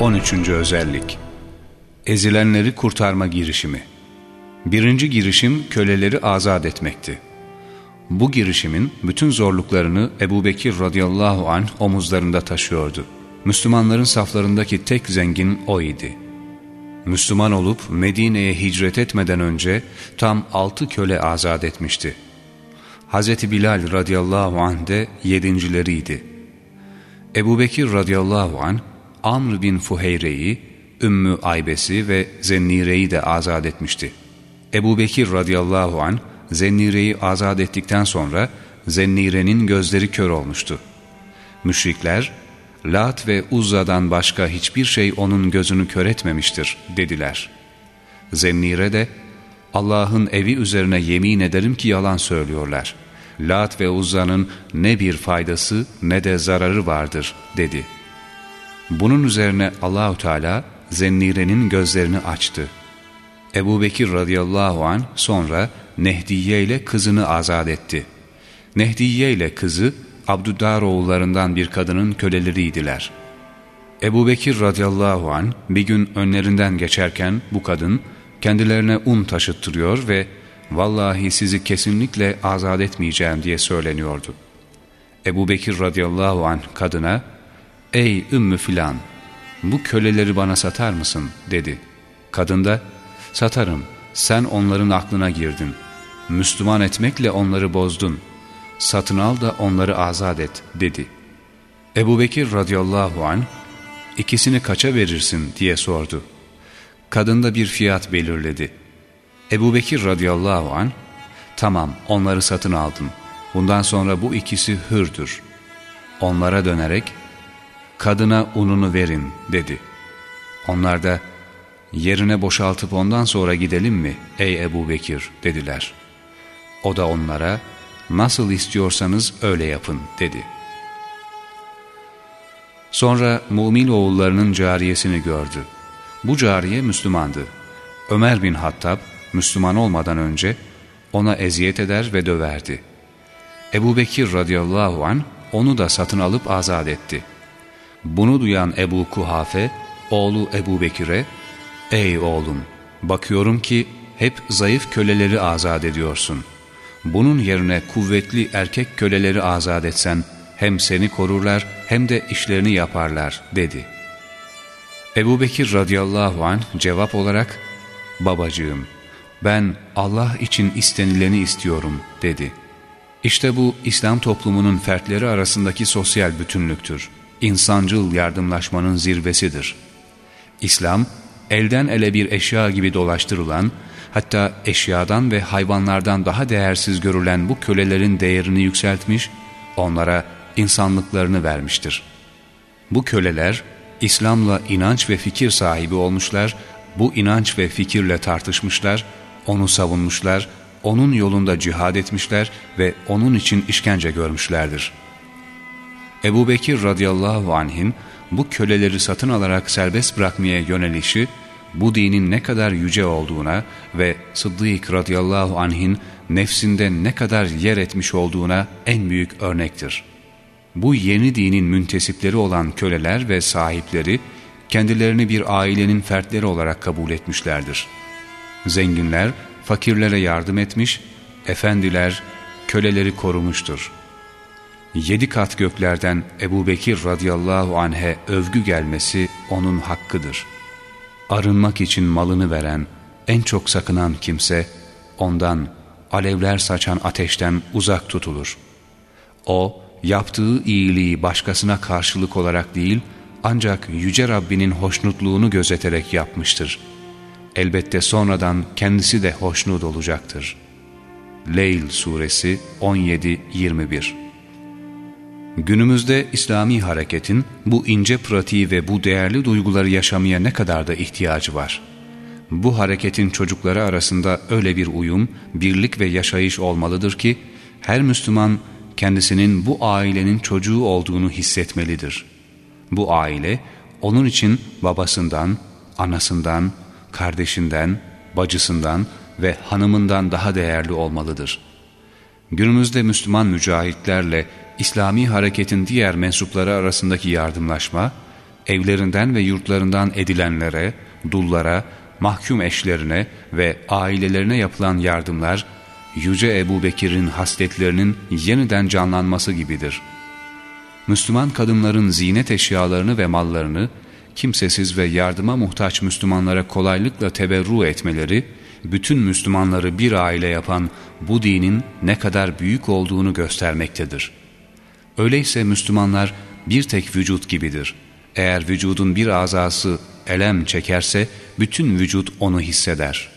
13. Özellik Ezilenleri kurtarma girişimi Birinci girişim köleleri azat etmekti. Bu girişimin bütün zorluklarını Ebu Bekir radıyallahu anh omuzlarında taşıyordu. Müslümanların saflarındaki tek zengin o idi. Müslüman olup Medine'ye hicret etmeden önce tam altı köle azat etmişti. Hz. Bilal radıyallahu anh de yedincileriydi. Ebu Bekir radıyallahu anh Amr bin Fuheyre'yi, Ümmü Aybes'i ve Zennire'yi de azat etmişti. Ebu Bekir radıyallahu an Zennire'yi azat ettikten sonra Zennire'nin gözleri kör olmuştu. Müşrikler, Lat ve Uzza'dan başka hiçbir şey onun gözünü kör etmemiştir dediler. Zennire de, Allah'ın evi üzerine yemin ederim ki yalan söylüyorlar. Lat ve Uzza'nın ne bir faydası ne de zararı vardır dedi. Bunun üzerine Allahu Teala Zennire'nin gözlerini açtı. Ebu Bekir radıyallahu an sonra Nehdiye ile kızını azat etti. Nehdiye ile kızı Abdüddar oğullarından bir kadının köleleriydiler. Ebu Bekir radıyallahu an bir gün önlerinden geçerken bu kadın kendilerine un taşıttırıyor ve vallahi sizi kesinlikle azat etmeyeceğim diye söyleniyordu. Ebu Bekir radıyallahu an kadına ''Ey ümmü filan, bu köleleri bana satar mısın?'' dedi. Kadın da ''Satarım, sen onların aklına girdin. Müslüman etmekle onları bozdun. Satın al da onları azat et.'' dedi. Ebu Bekir radıyallahu an ikisini kaça verirsin diye sordu. Kadın da bir fiyat belirledi. Ebu Bekir radıyallahu an tamam onları satın aldım. Bundan sonra bu ikisi hürdür. Onlara dönerek kadına ununu verin dedi. Onlar da yerine boşaltıp ondan sonra gidelim mi ey Ebu Bekir dediler. O da onlara nasıl istiyorsanız öyle yapın dedi. Sonra Mumin oğullarının cariyesini gördü. Bu cariye Müslümandı. Ömer bin Hattab Müslüman olmadan önce ona eziyet eder ve döverdi. Ebu Bekir radıyallahu an onu da satın alıp azat etti. Bunu duyan Ebu Kuhafe, oğlu Ebu Bekir'e, ''Ey oğlum, bakıyorum ki hep zayıf köleleri azat ediyorsun. Bunun yerine kuvvetli erkek köleleri azat etsen, hem seni korurlar hem de işlerini yaparlar.'' dedi. Ebu Bekir radıyallahu anh cevap olarak, ''Babacığım, ben Allah için istenileni istiyorum.'' dedi. İşte bu İslam toplumunun fertleri arasındaki sosyal bütünlüktür insancıl yardımlaşmanın zirvesidir. İslam, elden ele bir eşya gibi dolaştırılan, hatta eşyadan ve hayvanlardan daha değersiz görülen bu kölelerin değerini yükseltmiş, onlara insanlıklarını vermiştir. Bu köleler, İslam'la inanç ve fikir sahibi olmuşlar, bu inanç ve fikirle tartışmışlar, onu savunmuşlar, onun yolunda cihad etmişler ve onun için işkence görmüşlerdir.'' Ebu Bekir radıyallahu anh'in bu köleleri satın alarak serbest bırakmaya yönelişi, bu dinin ne kadar yüce olduğuna ve Sıddık radıyallahu anh'in nefsinde ne kadar yer etmiş olduğuna en büyük örnektir. Bu yeni dinin müntesipleri olan köleler ve sahipleri, kendilerini bir ailenin fertleri olarak kabul etmişlerdir. Zenginler, fakirlere yardım etmiş, efendiler, köleleri korumuştur.'' yedi kat göklerden Ebu Bekir radıyallahu anh'e övgü gelmesi onun hakkıdır. Arınmak için malını veren, en çok sakınan kimse, ondan alevler saçan ateşten uzak tutulur. O, yaptığı iyiliği başkasına karşılık olarak değil, ancak Yüce Rabbinin hoşnutluğunu gözeterek yapmıştır. Elbette sonradan kendisi de hoşnut olacaktır. Leyl Suresi 17-21 Günümüzde İslami hareketin bu ince pratiği ve bu değerli duyguları yaşamaya ne kadar da ihtiyacı var. Bu hareketin çocukları arasında öyle bir uyum, birlik ve yaşayış olmalıdır ki, her Müslüman kendisinin bu ailenin çocuğu olduğunu hissetmelidir. Bu aile, onun için babasından, anasından, kardeşinden, bacısından ve hanımından daha değerli olmalıdır. Günümüzde Müslüman mücahitlerle İslami hareketin diğer mensupları arasındaki yardımlaşma, evlerinden ve yurtlarından edilenlere, dullara, mahkum eşlerine ve ailelerine yapılan yardımlar, Yüce Ebu Bekir'in hasletlerinin yeniden canlanması gibidir. Müslüman kadınların zinet eşyalarını ve mallarını, kimsesiz ve yardıma muhtaç Müslümanlara kolaylıkla teberru etmeleri, bütün Müslümanları bir aile yapan bu dinin ne kadar büyük olduğunu göstermektedir. Öyleyse Müslümanlar bir tek vücut gibidir. Eğer vücudun bir azası elem çekerse bütün vücut onu hisseder.''